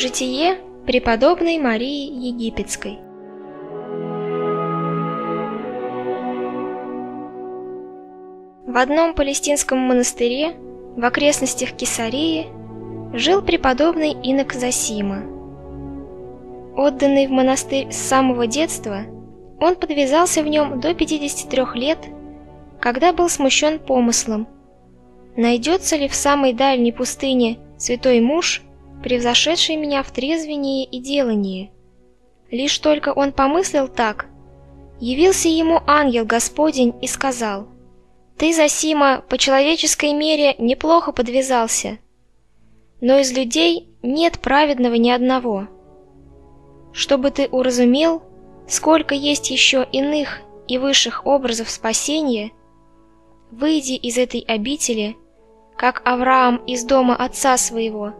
Житие преподобной Марии Египетской В одном палестинском монастыре в окрестностях Кесарии жил преподобный инок Засима. Отданный в монастырь с самого детства, он подвязался в нем до 53 лет, когда был смущен помыслом, найдется ли в самой дальней пустыне святой муж, превзошедший меня в трезвении и делании. Лишь только он помыслил так, явился ему ангел Господень и сказал – ты, Засима, по человеческой мере неплохо подвязался, но из людей нет праведного ни одного. Чтобы ты уразумел, сколько есть еще иных и высших образов спасения, выйди из этой обители, как Авраам из дома отца своего,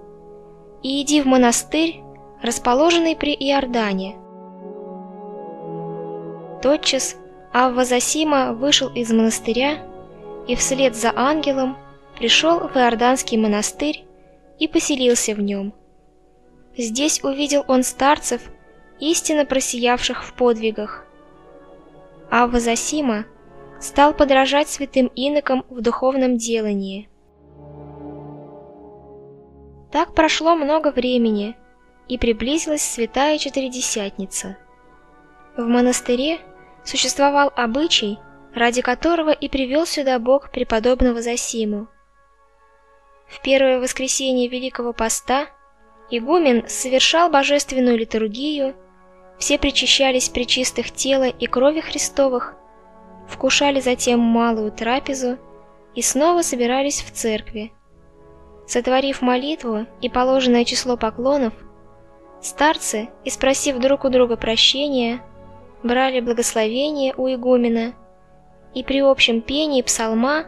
и иди в монастырь, расположенный при Иордане. Тотчас Авва Засима вышел из монастыря и вслед за ангелом пришел в Иорданский монастырь и поселился в нем. Здесь увидел он старцев, истинно просиявших в подвигах. А Вазасима стал подражать святым инокам в духовном делании. Так прошло много времени, и приблизилась святая Четыредесятница. В монастыре существовал обычай ради которого и привел сюда Бог преподобного Засиму. В первое воскресенье Великого Поста игумен совершал божественную литургию, все причащались при чистых тела и крови Христовых, вкушали затем малую трапезу и снова собирались в церкви. Сотворив молитву и положенное число поклонов, старцы, испросив друг у друга прощения, брали благословение у игумена – и при общем пении псалма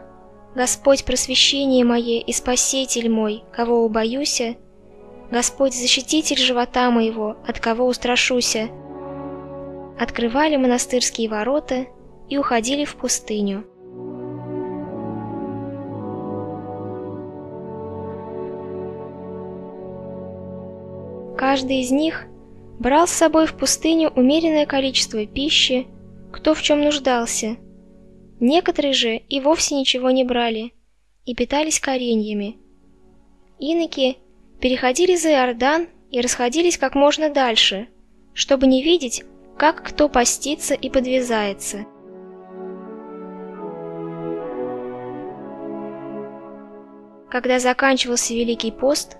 «Господь просвещение мое и спаситель мой, кого убоюся, Господь защититель живота моего, от кого устрашуся», открывали монастырские ворота и уходили в пустыню. Каждый из них брал с собой в пустыню умеренное количество пищи, кто в чем нуждался – Некоторые же и вовсе ничего не брали и питались кореньями. Иноки переходили за Иордан и расходились как можно дальше, чтобы не видеть, как кто постится и подвязается. Когда заканчивался Великий пост,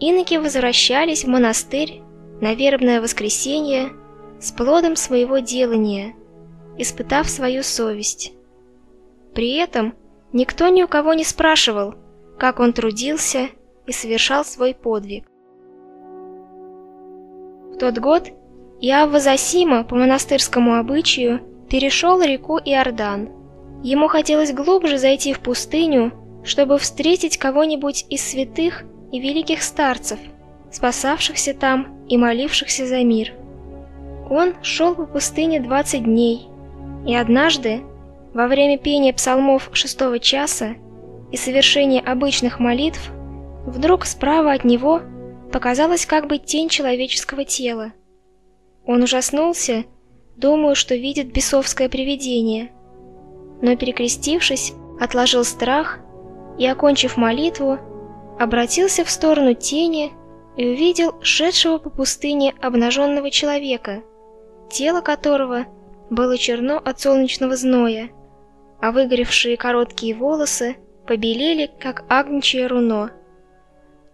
иноки возвращались в монастырь на вербное воскресенье с плодом своего делания, испытав свою совесть. При этом никто ни у кого не спрашивал, как он трудился и совершал свой подвиг. В тот год Иавва Засима по монастырскому обычаю перешел реку Иордан. Ему хотелось глубже зайти в пустыню, чтобы встретить кого-нибудь из святых и великих старцев, спасавшихся там и молившихся за мир. Он шел по пустыне 20 дней, и однажды во время пения псалмов шестого часа и совершения обычных молитв вдруг справа от него показалась как бы тень человеческого тела. Он ужаснулся, думая, что видит бесовское привидение, но перекрестившись, отложил страх и, окончив молитву, обратился в сторону тени и увидел шедшего по пустыне обнаженного человека, тело которого было черно от солнечного зноя, а выгоревшие короткие волосы побелели, как агнчье руно.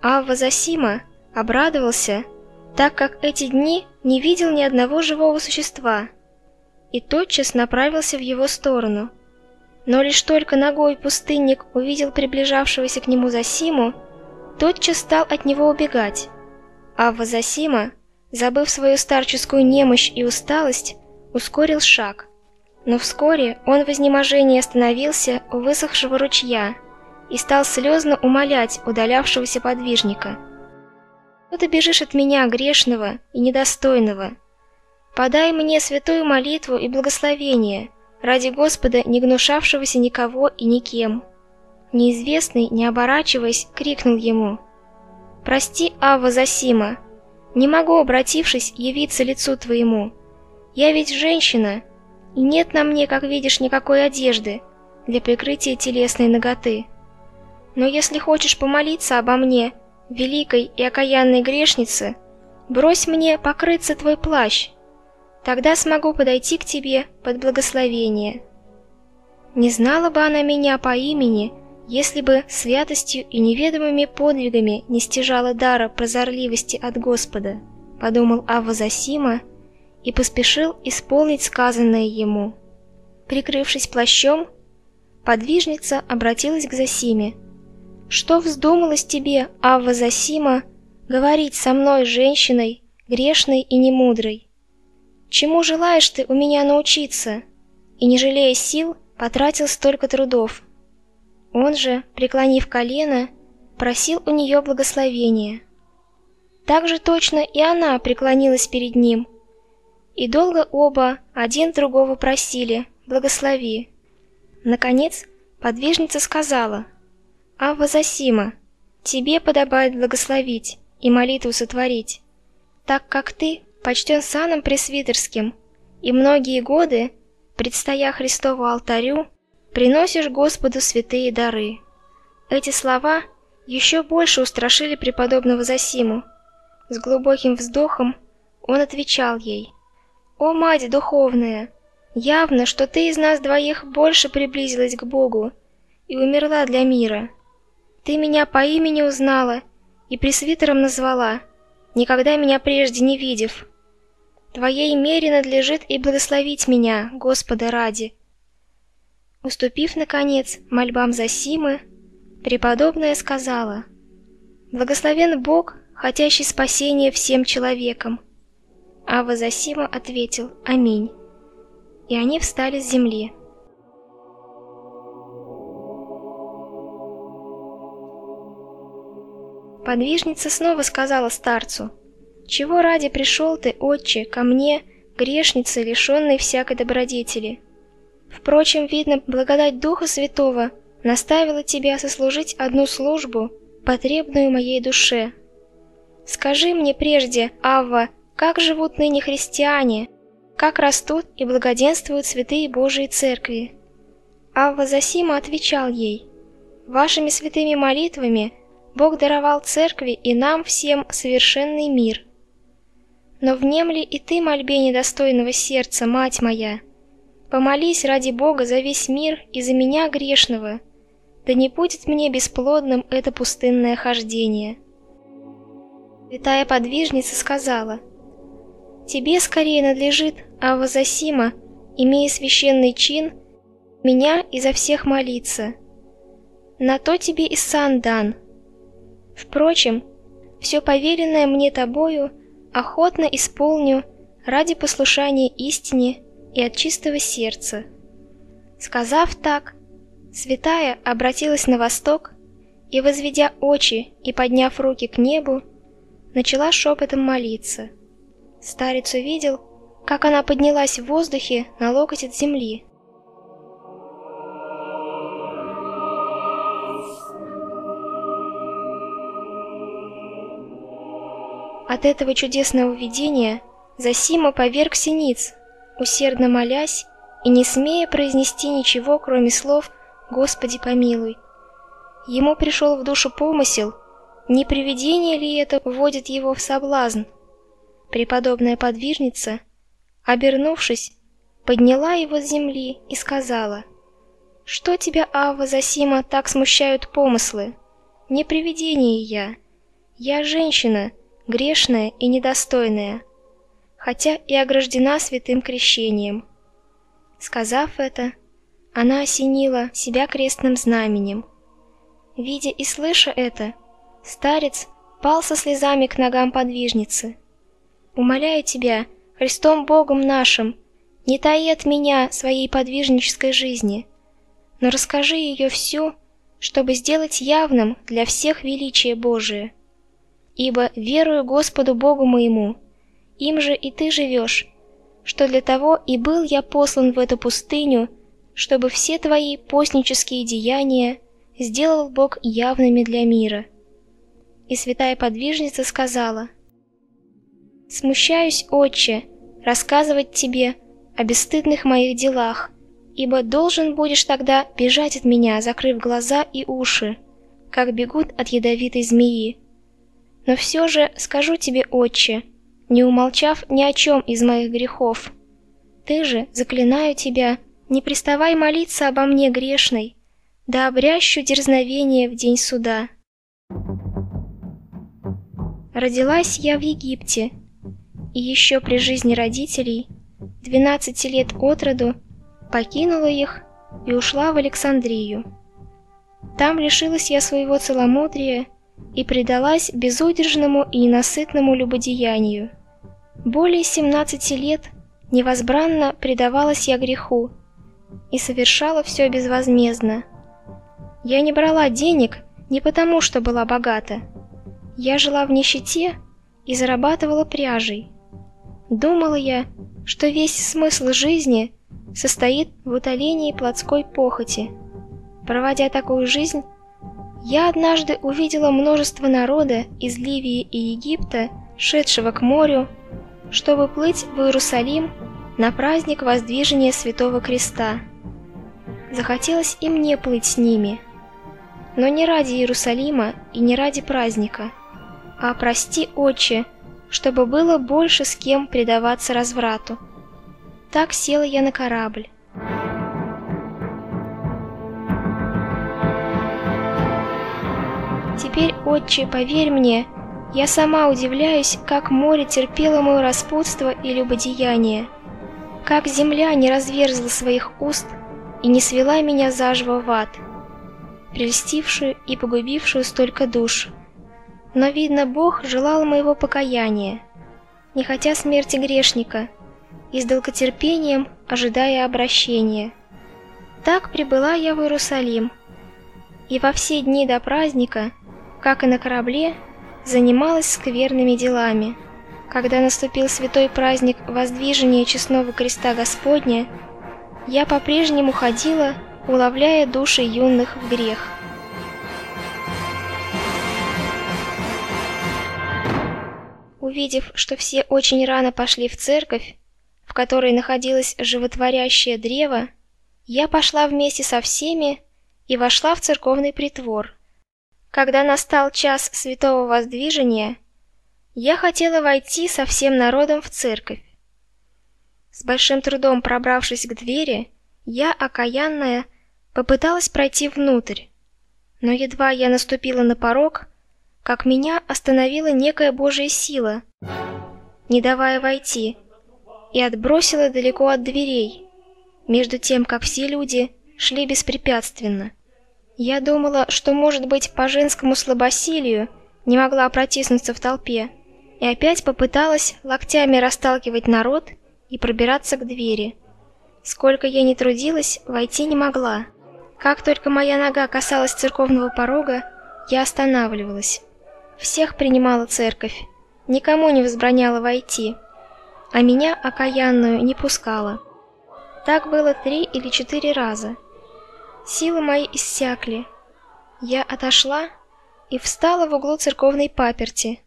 Авва Засима обрадовался, так как эти дни не видел ни одного живого существа, и тотчас направился в его сторону. Но лишь только ногой пустынник увидел приближавшегося к нему Засиму, тотчас стал от него убегать. Авва Засима, забыв свою старческую немощь и усталость, ускорил шаг – но вскоре он в изнеможении остановился у высохшего ручья и стал слезно умолять удалявшегося подвижника. «Что ты бежишь от меня, грешного и недостойного? Подай мне святую молитву и благословение ради Господа, не гнушавшегося никого и никем». Неизвестный, не оборачиваясь, крикнул ему. «Прости, Ава Засима, Не могу, обратившись, явиться лицу твоему. Я ведь женщина, и нет на мне, как видишь, никакой одежды для прикрытия телесной ноготы. Но если хочешь помолиться обо мне, великой и окаянной грешнице, брось мне покрыться твой плащ, тогда смогу подойти к тебе под благословение. Не знала бы она меня по имени, если бы святостью и неведомыми подвигами не стяжала дара прозорливости от Господа, подумал Авва Засима и поспешил исполнить сказанное ему. Прикрывшись плащом, подвижница обратилась к Засиме. «Что вздумалось тебе, Авва Засима, говорить со мной, женщиной, грешной и немудрой? Чему желаешь ты у меня научиться?» И, не жалея сил, потратил столько трудов. Он же, преклонив колено, просил у нее благословения. Так же точно и она преклонилась перед ним. И долго оба один другого просили «благослови». Наконец, подвижница сказала «Авва Засима, тебе подобает благословить и молитву сотворить, так как ты почтен саном пресвитерским, и многие годы предстоя Христову алтарю, приносишь Господу святые дары. Эти слова еще больше устрашили преподобного Засиму. С глубоким вздохом он отвечал ей: "О мать духовная, явно, что ты из нас двоих больше приблизилась к Богу и умерла для мира. Ты меня по имени узнала и пресвитером назвала, никогда меня прежде не видев. Твоей мере надлежит и благословить меня, Господа ради. Уступив, наконец, мольбам Засимы, преподобная сказала, «Благословен Бог, хотящий спасения всем человекам». Ава Засима ответил, «Аминь». И они встали с земли. Подвижница снова сказала старцу, чего ради пришел ты, отче, ко мне, грешнице, лишенной всякой добродетели? Впрочем, видно, благодать Духа Святого наставила тебя сослужить одну службу, потребную моей душе. Скажи мне прежде, Авва, как живут ныне христиане, как растут и благоденствуют святые Божии церкви? Авва Засима отвечал ей, «Вашими святыми молитвами Бог даровал церкви и нам всем совершенный мир. Но внемли и ты мольбе недостойного сердца, мать моя. Помолись ради Бога за весь мир и за меня грешного, да не будет мне бесплодным это пустынное хождение. Святая подвижница сказала, «Тебе скорее надлежит, Ава Засима, имея священный чин, меня и за всех молиться. На то тебе и сан дан. Впрочем, все поверенное мне тобою — охотно исполню ради послушания истине и от чистого сердца. Сказав так, святая обратилась на восток и, возведя очи и подняв руки к небу, начала шепотом молиться. Старец увидел, как она поднялась в воздухе на локоть от земли. От этого чудесного видения Засима поверг синиц, усердно молясь и не смея произнести ничего, кроме слов «Господи помилуй». Ему пришел в душу помысел, не привидение ли это вводит его в соблазн. Преподобная подвижница, обернувшись, подняла его с земли и сказала, «Что тебя, Ава Засима, так смущают помыслы? Не привидение я. Я женщина, — грешная и недостойная, хотя и ограждена святым крещением. Сказав это, она осенила себя крестным знаменем. Видя и слыша это, старец пал со слезами к ногам подвижницы. «Умоляю тебя, Христом Богом нашим, не таи от меня своей подвижнической жизни, но расскажи ее всю, чтобы сделать явным для всех величие Божие ибо верую Господу Богу моему, им же и ты живешь, что для того и был я послан в эту пустыню, чтобы все твои постнические деяния сделал Бог явными для мира. И святая подвижница сказала, Смущаюсь, отче, рассказывать тебе о бесстыдных моих делах, ибо должен будешь тогда бежать от меня, закрыв глаза и уши, как бегут от ядовитой змеи. Но все же скажу тебе, отче, не умолчав ни о чем из моих грехов. Ты же, заклинаю тебя, не приставай молиться обо мне грешной, да обрящу дерзновение в день суда. Родилась я в Египте, и еще при жизни родителей, 12 лет от роду, покинула их и ушла в Александрию. Там лишилась я своего целомудрия и предалась безудержному и ненасытному любодеянию. Более 17 лет невозбранно предавалась я греху и совершала все безвозмездно. Я не брала денег не потому, что была богата. Я жила в нищете и зарабатывала пряжей. Думала я, что весь смысл жизни состоит в утолении плотской похоти. Проводя такую жизнь, я однажды увидела множество народа из Ливии и Египта, шедшего к морю, чтобы плыть в Иерусалим на праздник воздвижения Святого Креста. Захотелось и мне плыть с ними, но не ради Иерусалима и не ради праздника, а прости, Отче, чтобы было больше с кем предаваться разврату. Так села я на корабль. Теперь, отче, поверь мне, я сама удивляюсь, как море терпело мое распутство и любодеяние, как земля не разверзла своих уст и не свела меня заживо в ад, прельстившую и погубившую столько душ. Но, видно, Бог желал моего покаяния, не хотя смерти грешника, и с долготерпением ожидая обращения. Так прибыла я в Иерусалим, и во все дни до праздника, как и на корабле, занималась скверными делами. Когда наступил святой праздник воздвижения честного креста Господня, я по-прежнему ходила, уловляя души юных в грех. Увидев, что все очень рано пошли в церковь, в которой находилось животворящее древо, я пошла вместе со всеми и вошла в церковный притвор. Когда настал час святого воздвижения, я хотела войти со всем народом в церковь. С большим трудом пробравшись к двери, я, окаянная, попыталась пройти внутрь, но едва я наступила на порог, как меня остановила некая Божья сила, не давая войти, и отбросила далеко от дверей, между тем, как все люди шли беспрепятственно. Я думала, что, может быть, по женскому слабосилию не могла протиснуться в толпе, и опять попыталась локтями расталкивать народ и пробираться к двери. Сколько я ни трудилась, войти не могла. Как только моя нога касалась церковного порога, я останавливалась. Всех принимала церковь, никому не возбраняла войти, а меня, окаянную, не пускала. Так было три или четыре раза. Силы мои иссякли. Я отошла и встала в углу церковной паперти.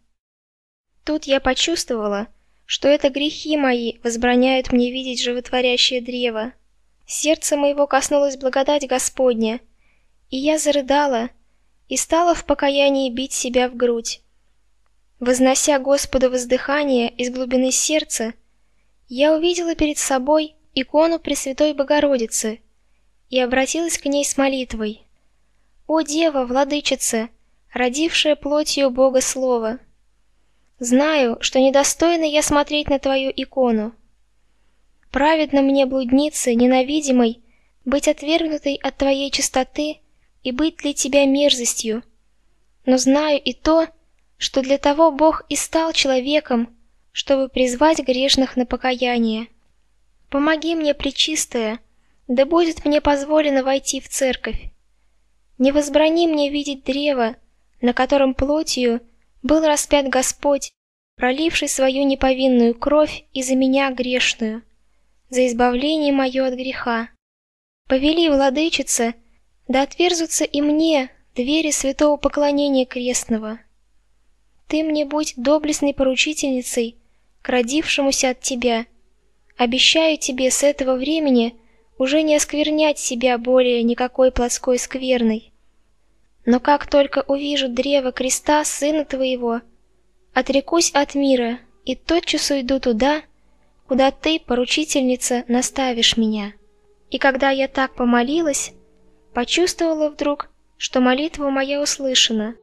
Тут я почувствовала, что это грехи мои возбраняют мне видеть животворящее древо. Сердце моего коснулось благодать Господня, и я зарыдала, и стала в покаянии бить себя в грудь. Вознося Господу воздыхание из глубины сердца, я увидела перед собой икону Пресвятой Богородицы и обратилась к ней с молитвой. «О Дева, Владычица, родившая плотью Бога Слова! Знаю, что недостойна я смотреть на Твою икону. Праведно мне, блуднице, ненавидимой, быть отвергнутой от Твоей чистоты и быть для тебя мерзостью. Но знаю и то, что для того Бог и стал человеком, чтобы призвать грешных на покаяние. Помоги мне, пречистая, да будет мне позволено войти в церковь. Не возбрани мне видеть древо, на котором плотью был распят Господь, проливший свою неповинную кровь и за меня грешную, за избавление мое от греха. Повели, владычица, да отверзутся и мне двери святого поклонения крестного. Ты мне будь доблестной поручительницей к родившемуся от тебя. Обещаю тебе с этого времени уже не осквернять себя более никакой плотской скверной. Но как только увижу древо креста сына твоего, отрекусь от мира и тотчас уйду туда, куда ты, поручительница, наставишь меня. И когда я так помолилась, почувствовала вдруг, что молитва моя услышана.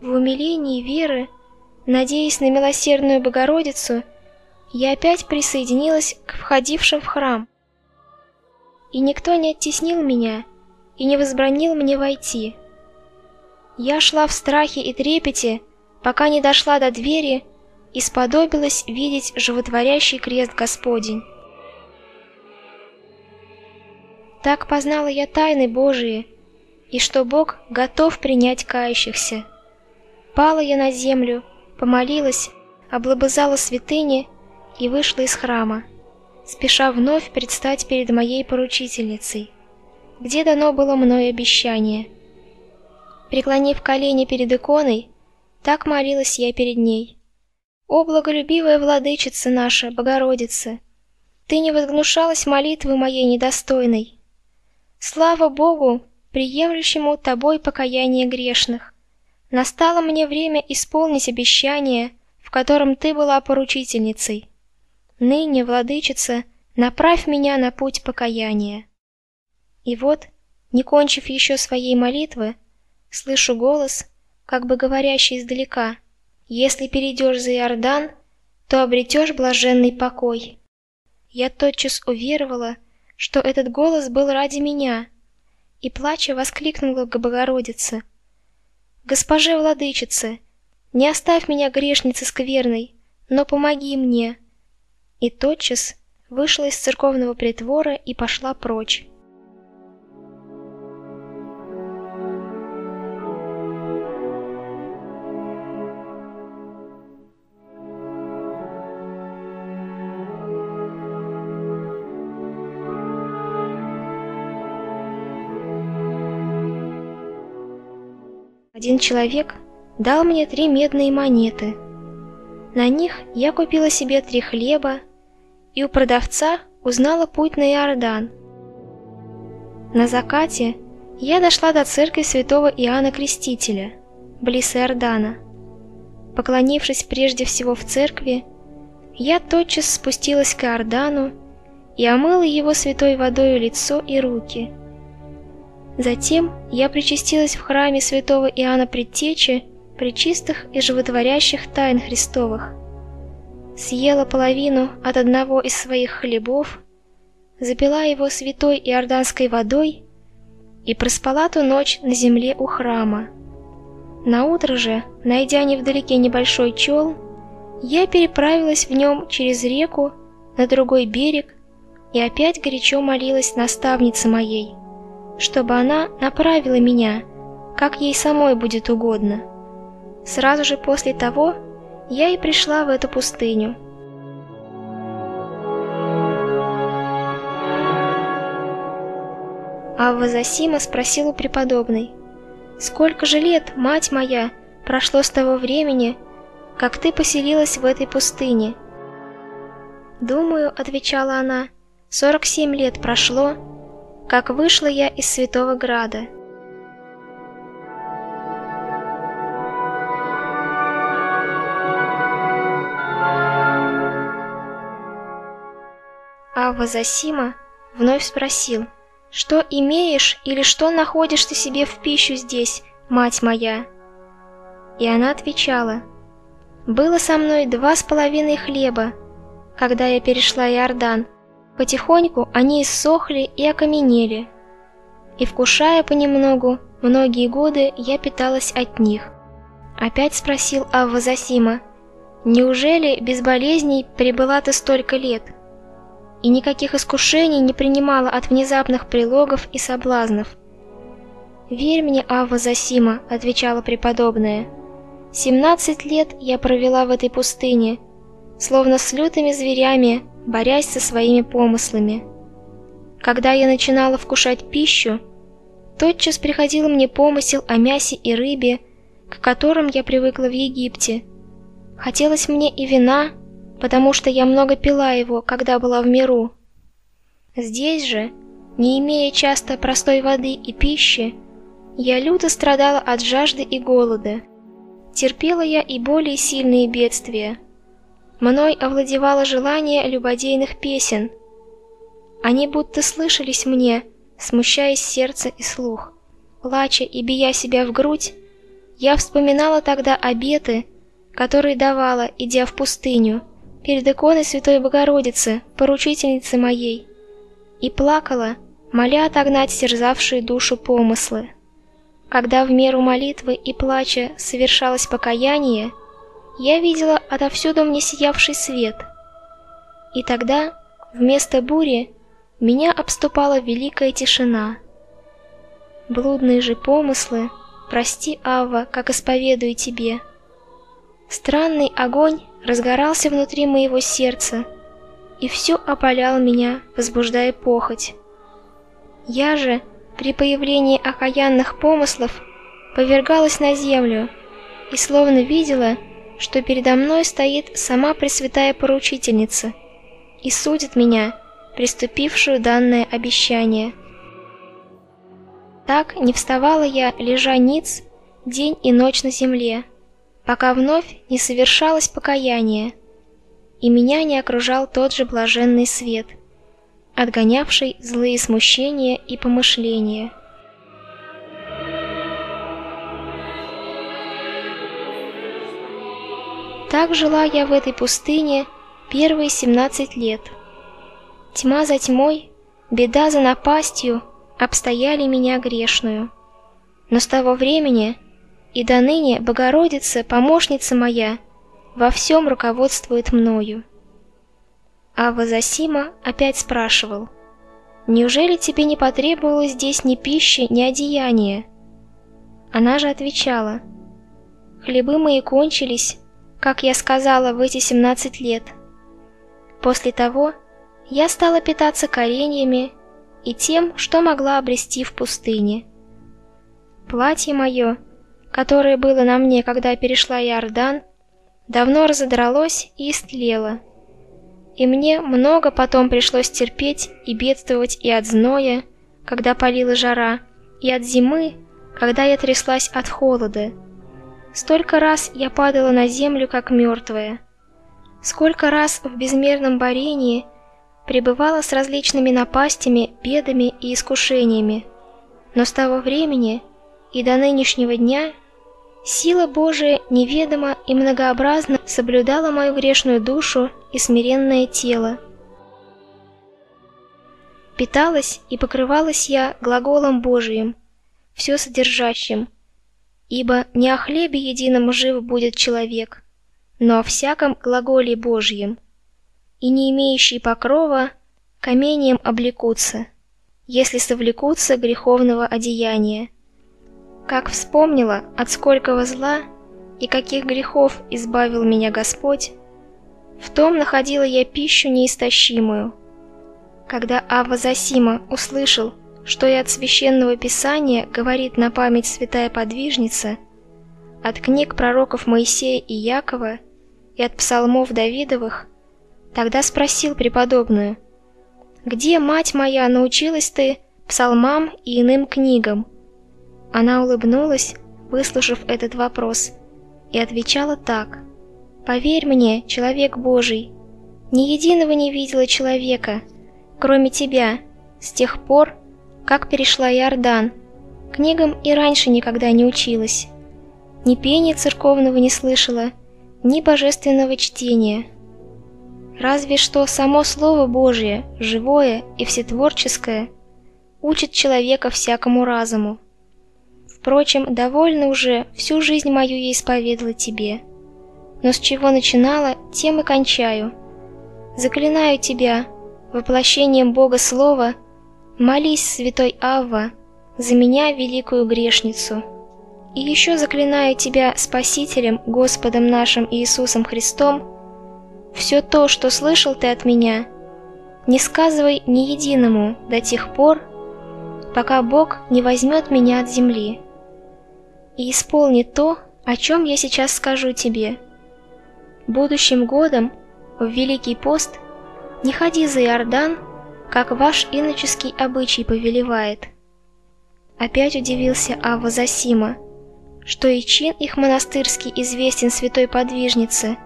В умилении веры, надеясь на милосердную Богородицу, я опять присоединилась к входившим в храм. И никто не оттеснил меня и не возбранил мне войти. Я шла в страхе и трепете, пока не дошла до двери и сподобилась видеть животворящий крест Господень. Так познала я тайны Божии, и что Бог готов принять кающихся. Пала я на землю, помолилась, облобызала святыни и вышла из храма, спеша вновь предстать перед моей поручительницей, где дано было мной обещание. Преклонив колени перед иконой, так молилась я перед ней. «О, благолюбивая владычица наша, Богородица! Ты не возгнушалась молитвы моей недостойной. Слава Богу, приемлющему тобой покаяние грешных! Настало мне время исполнить обещание, в котором ты была поручительницей. Ныне, владычица, направь меня на путь покаяния». И вот, не кончив еще своей молитвы, слышу голос, как бы говорящий издалека, «Если перейдешь за Иордан, то обретешь блаженный покой». Я тотчас уверовала, что этот голос был ради меня, и, плача, воскликнула к Богородице. «Госпоже владычице, не оставь меня грешницы скверной, но помоги мне!» И тотчас вышла из церковного притвора и пошла прочь. Один человек дал мне три медные монеты. На них я купила себе три хлеба и у продавца узнала путь на Иордан. На закате я дошла до церкви святого Иоанна Крестителя, близ Иордана. Поклонившись прежде всего в церкви, я тотчас спустилась к Иордану и омыла его святой водою лицо и руки – Затем я причастилась в храме святого Иоанна Предтечи причистых и животворящих тайн Христовых. Съела половину от одного из своих хлебов, запила его святой иорданской водой и проспала ту ночь на земле у храма. На утро же, найдя невдалеке небольшой чел, я переправилась в нем через реку на другой берег и опять горячо молилась наставнице моей – чтобы она направила меня, как ей самой будет угодно. Сразу же после того я и пришла в эту пустыню. Авва Засима спросил у преподобной, «Сколько же лет, мать моя, прошло с того времени, как ты поселилась в этой пустыне?» «Думаю», — отвечала она, — «сорок семь лет прошло, как вышла я из Святого Града. Авва Засима вновь спросил, «Что имеешь или что находишь ты себе в пищу здесь, мать моя?» И она отвечала, «Было со мной два с половиной хлеба, когда я перешла Иордан, Потихоньку они иссохли и окаменели. И вкушая понемногу, многие годы я питалась от них. Опять спросил Авва Засима, «Неужели без болезней пребыла ты столько лет?» И никаких искушений не принимала от внезапных прилогов и соблазнов. «Верь мне, Авва Засима», — отвечала преподобная. «Семнадцать лет я провела в этой пустыне, словно с лютыми зверями, борясь со своими помыслами. Когда я начинала вкушать пищу, тотчас приходил мне помысел о мясе и рыбе, к которым я привыкла в Египте. Хотелось мне и вина, потому что я много пила его, когда была в миру. Здесь же, не имея часто простой воды и пищи, я люто страдала от жажды и голода. Терпела я и более сильные бедствия. Мной овладевало желание любодейных песен. Они будто слышались мне, смущаясь сердце и слух. Плача и бия себя в грудь, я вспоминала тогда обеты, которые давала, идя в пустыню, перед иконой Святой Богородицы, поручительницы моей, и плакала, моля отогнать терзавшие душу помыслы. Когда в меру молитвы и плача совершалось покаяние, я видела отовсюду мне сиявший свет. И тогда, вместо бури, меня обступала великая тишина. Блудные же помыслы, прости, Авва, как исповедую тебе. Странный огонь разгорался внутри моего сердца, и все опалял меня, возбуждая похоть. Я же, при появлении окаянных помыслов повергалась на землю и словно видела, что передо мной стоит сама Пресвятая Поручительница и судит меня, приступившую данное обещание. Так не вставала я, лежа ниц, день и ночь на земле, пока вновь не совершалось покаяние, и меня не окружал тот же блаженный свет — отгонявший злые смущения и помышления. Так жила я в этой пустыне первые 17 лет. Тьма за тьмой, беда за напастью обстояли меня грешную. Но с того времени и до ныне Богородица, помощница моя, во всем руководствует мною. А Вазасима опять спрашивал, «Неужели тебе не потребовалось здесь ни пищи, ни одеяния?» Она же отвечала, «Хлебы мои кончились, как я сказала, в эти семнадцать лет. После того я стала питаться кореньями и тем, что могла обрести в пустыне. Платье мое, которое было на мне, когда перешла Иордан, давно разодралось и истлело. И мне много потом пришлось терпеть и бедствовать и от зноя, когда палила жара, и от зимы, когда я тряслась от холода. Столько раз я падала на землю, как мертвая. Сколько раз в безмерном борении пребывала с различными напастями, бедами и искушениями. Но с того времени и до нынешнего дня Сила Божия неведомо и многообразно соблюдала мою грешную душу и смиренное тело. Питалась и покрывалась я глаголом Божиим, все содержащим, ибо не о хлебе едином жив будет человек, но о всяком глаголе Божьем, и не имеющий покрова камением облекутся, если совлекутся греховного одеяния. Как вспомнила, от сколького зла и каких грехов избавил меня Господь, в том находила я пищу неистощимую. Когда Ава Засима услышал, что и от священного писания говорит на память святая подвижница, от книг пророков Моисея и Якова и от псалмов Давидовых, тогда спросил преподобную, «Где, мать моя, научилась ты псалмам и иным книгам?» Она улыбнулась, выслушав этот вопрос, и отвечала так. «Поверь мне, человек Божий, ни единого не видела человека, кроме тебя, с тех пор, как перешла Иордан. Книгам и раньше никогда не училась. Ни пения церковного не слышала, ни божественного чтения. Разве что само Слово Божие, живое и всетворческое, учит человека всякому разуму. Впрочем, довольно уже всю жизнь мою я исповедала тебе. Но с чего начинала, тем и кончаю. Заклинаю тебя, воплощением Бога Слова, молись, святой Авва, за меня, великую грешницу. И еще заклинаю тебя Спасителем, Господом нашим Иисусом Христом, все то, что слышал ты от меня, не сказывай ни единому до тех пор, пока Бог не возьмет меня от земли. И исполни то, о чем я сейчас скажу тебе. Будущим годом, в Великий пост, не ходи за Иордан, как ваш иноческий обычай повелевает. Опять удивился Ава Засима, что и чин их монастырский известен святой подвижнице,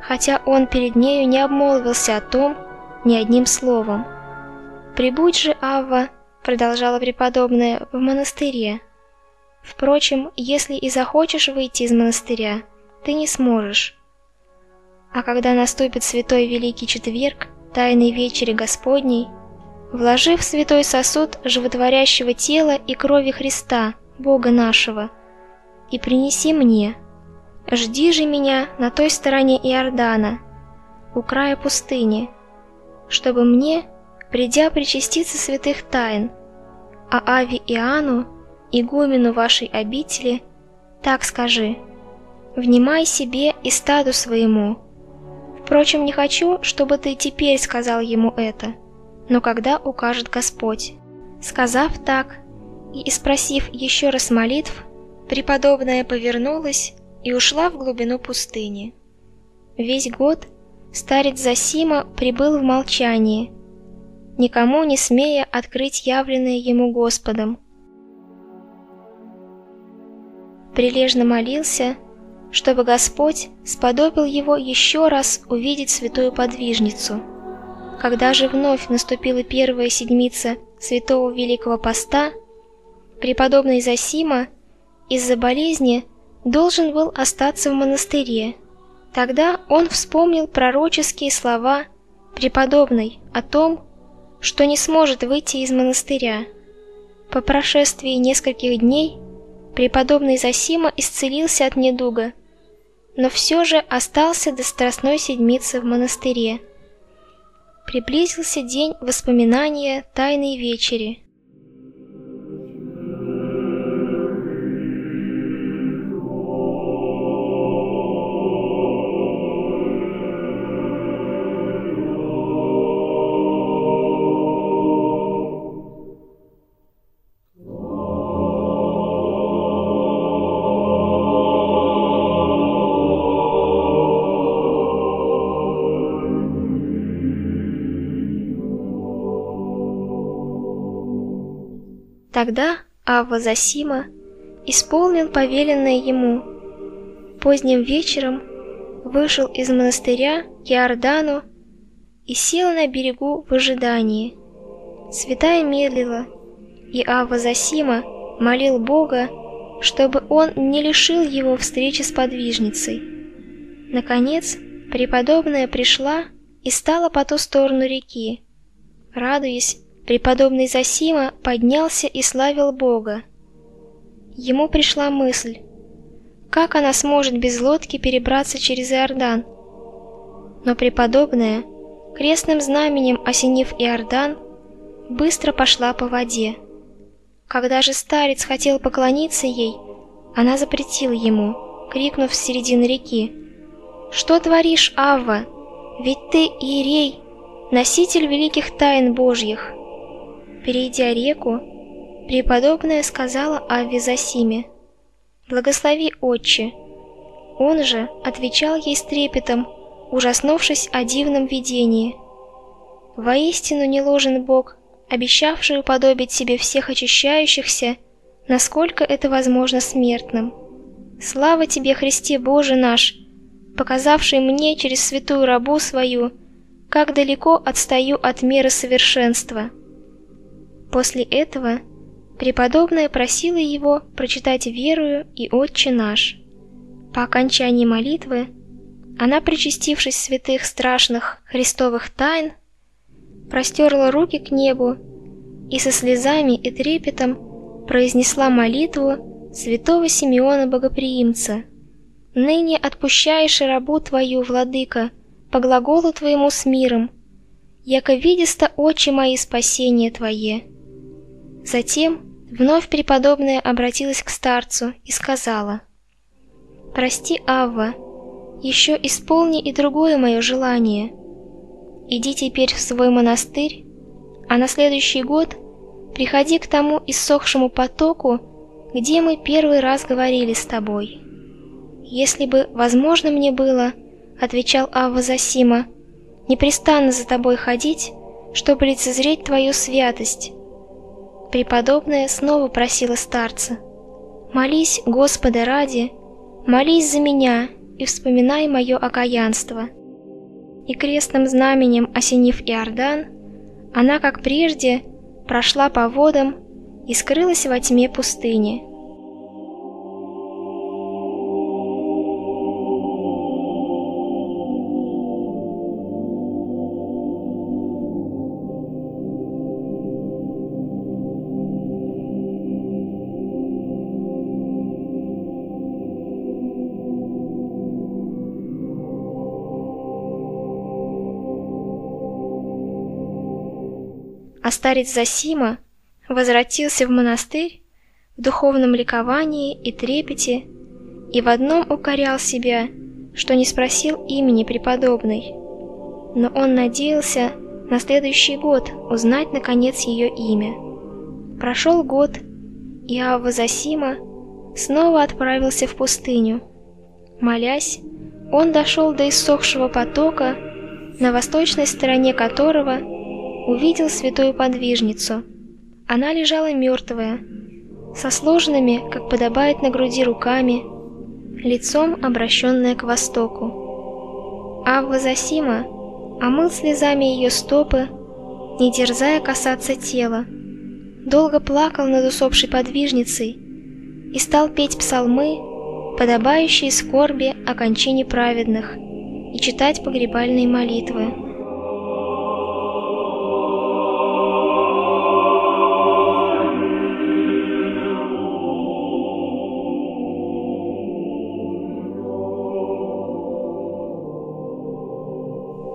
хотя он перед нею не обмолвился о том ни одним словом. «Прибудь же, Авва», — продолжала преподобная, — «в монастыре». Впрочем, если и захочешь выйти из монастыря, ты не сможешь. А когда наступит святой Великий Четверг, Тайной Вечери Господней, вложив в святой сосуд животворящего тела и крови Христа, Бога нашего, и принеси мне. Жди же меня на той стороне Иордана, у края пустыни, чтобы мне, придя причаститься святых тайн, а Ави Иоанну, игумену вашей обители, так скажи, «Внимай себе и стаду своему». Впрочем, не хочу, чтобы ты теперь сказал ему это, но когда укажет Господь. Сказав так и спросив еще раз молитв, преподобная повернулась и ушла в глубину пустыни. Весь год старец Засима прибыл в молчании, никому не смея открыть явленное ему Господом, прилежно молился, чтобы Господь сподобил его еще раз увидеть святую подвижницу. Когда же вновь наступила первая седмица святого Великого Поста, преподобный Засима из-за болезни должен был остаться в монастыре. Тогда он вспомнил пророческие слова преподобной о том, что не сможет выйти из монастыря. По прошествии нескольких дней Преподобный Зосима исцелился от недуга, но все же остался до Страстной Седмицы в монастыре. Приблизился день воспоминания Тайной Вечери. Тогда Авва Засима исполнил повеленное ему. Поздним вечером вышел из монастыря к Иордану и сел на берегу в ожидании. Святая медлила, и Авва Засима молил Бога, чтобы он не лишил его встречи с подвижницей. Наконец, преподобная пришла и стала по ту сторону реки, радуясь, Преподобный Засима поднялся и славил Бога. Ему пришла мысль, как она сможет без лодки перебраться через Иордан. Но преподобная, крестным знаменем осенив Иордан, быстро пошла по воде. Когда же старец хотел поклониться ей, она запретила ему, крикнув с середины реки, «Что творишь, Авва? Ведь ты иерей, носитель великих тайн Божьих!» Перейдя реку, преподобная сказала Авве Засиме, «Благослови, отче». Он же отвечал ей с трепетом, ужаснувшись о дивном видении. «Воистину не ложен Бог, обещавший уподобить себе всех очищающихся, насколько это возможно смертным. Слава тебе, Христе Боже наш, показавший мне через святую рабу свою, как далеко отстаю от меры совершенства». После этого преподобная просила его прочитать верую и Отче наш. По окончании молитвы она, причастившись святых страшных христовых тайн, простерла руки к небу и со слезами и трепетом произнесла молитву святого Симеона Богоприимца. «Ныне отпущаешь рабу Твою, Владыка, по глаголу Твоему с миром, яко видиста очи мои спасение Твое». Затем вновь преподобная обратилась к старцу и сказала, «Прости, Авва, еще исполни и другое мое желание. Иди теперь в свой монастырь, а на следующий год приходи к тому иссохшему потоку, где мы первый раз говорили с тобой. Если бы возможно мне было, отвечал Авва Засима, непрестанно за тобой ходить, чтобы лицезреть твою святость. Преподобная снова просила старца, молись Господа ради, молись за меня и вспоминай мое окаянство. И крестным знаменем осенив Иордан, она, как прежде, прошла по водам и скрылась во тьме пустыни. Старец Засима возвратился в монастырь в духовном ликовании и трепете и в одном укорял себя, что не спросил имени преподобной. Но он надеялся на следующий год узнать наконец ее имя. Прошел год, и Авва Засима снова отправился в пустыню. Молясь, он дошел до иссохшего потока, на восточной стороне которого увидел святую подвижницу. Она лежала мертвая, со сложенными, как подобает на груди, руками, лицом обращенная к востоку. Авва Засима омыл слезами ее стопы, не дерзая касаться тела, долго плакал над усопшей подвижницей и стал петь псалмы, подобающие скорби о кончине праведных, и читать погребальные молитвы.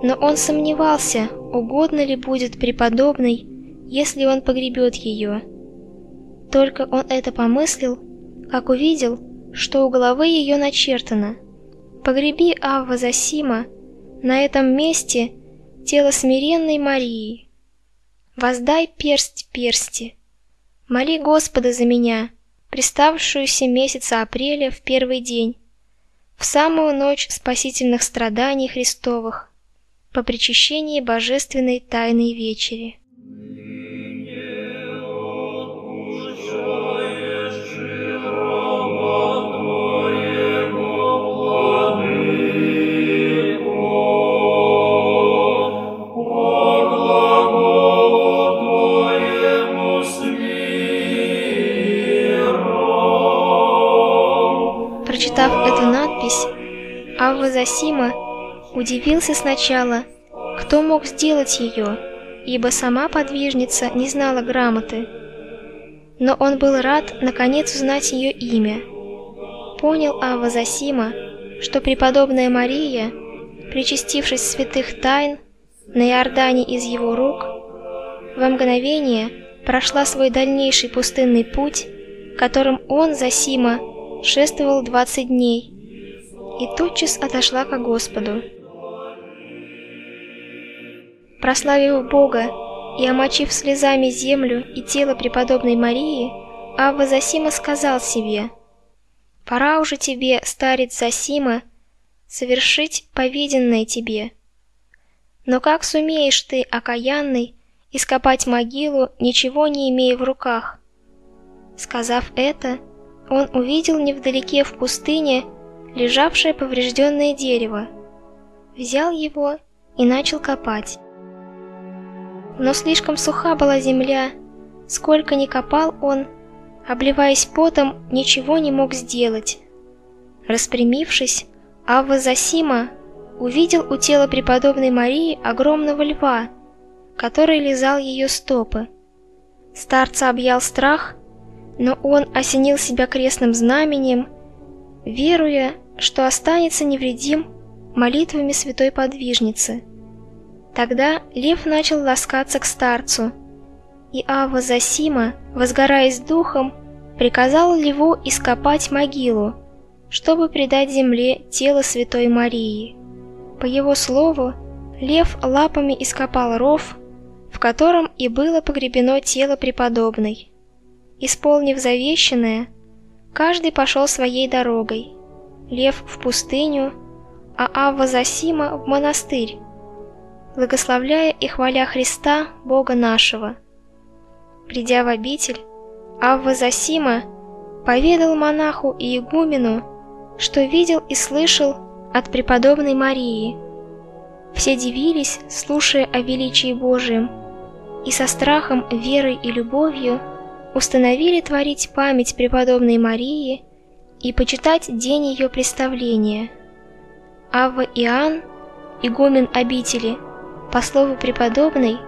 Но он сомневался, угодно ли будет преподобной, если он погребет ее. Только он это помыслил, как увидел, что у головы ее начертано «Погреби, Авва Засима, на этом месте тело смиренной Марии. Воздай персть персти. Моли Господа за меня, приставшуюся месяца апреля в первый день, в самую ночь спасительных страданий Христовых, по причащении божественной тайной вечери. Прочитав эту надпись, Авва Засима Удивился сначала, кто мог сделать ее, ибо сама подвижница не знала грамоты. Но он был рад наконец узнать ее имя. Понял Ава Засима, что преподобная Мария, причастившись святых тайн на Иордане из его рук, во мгновение прошла свой дальнейший пустынный путь, которым он, Засима, шествовал двадцать дней, и тотчас отошла ко Господу. Прославив Бога и омочив слезами землю и тело преподобной Марии, Авва Засима сказал себе, «Пора уже тебе, старец Засима, совершить повиденное тебе. Но как сумеешь ты, окаянный, ископать могилу, ничего не имея в руках?» Сказав это, он увидел невдалеке в пустыне лежавшее поврежденное дерево, взял его и начал копать. Но слишком суха была земля, сколько ни копал он, обливаясь потом, ничего не мог сделать. Распрямившись, Авва Засима увидел у тела преподобной Марии огромного льва, который лизал ее стопы. Старца объял страх, но он осенил себя крестным знаменем, веруя, что останется невредим молитвами святой подвижницы. Тогда лев начал ласкаться к старцу, и Ава Засима, возгораясь духом, приказал льву ископать могилу, чтобы предать земле тело святой Марии. По его слову, лев лапами ископал ров, в котором и было погребено тело преподобной. Исполнив завещанное, каждый пошел своей дорогой. Лев в пустыню, а Авва Засима в монастырь, благословляя и хваля Христа, Бога нашего. Придя в обитель, Авва Засима поведал монаху и игумену, что видел и слышал от преподобной Марии. Все дивились, слушая о величии Божием, и со страхом, верой и любовью установили творить память преподобной Марии и почитать день ее представления. Авва Иоанн, игумен обители, по слову преподобной,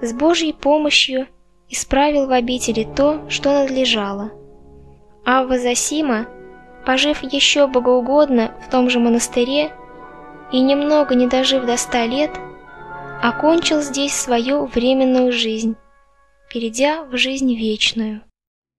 с Божьей помощью исправил в обители то, что надлежало. Авва Засима, пожив еще богоугодно в том же монастыре и немного не дожив до ста лет, окончил здесь свою временную жизнь, перейдя в жизнь вечную.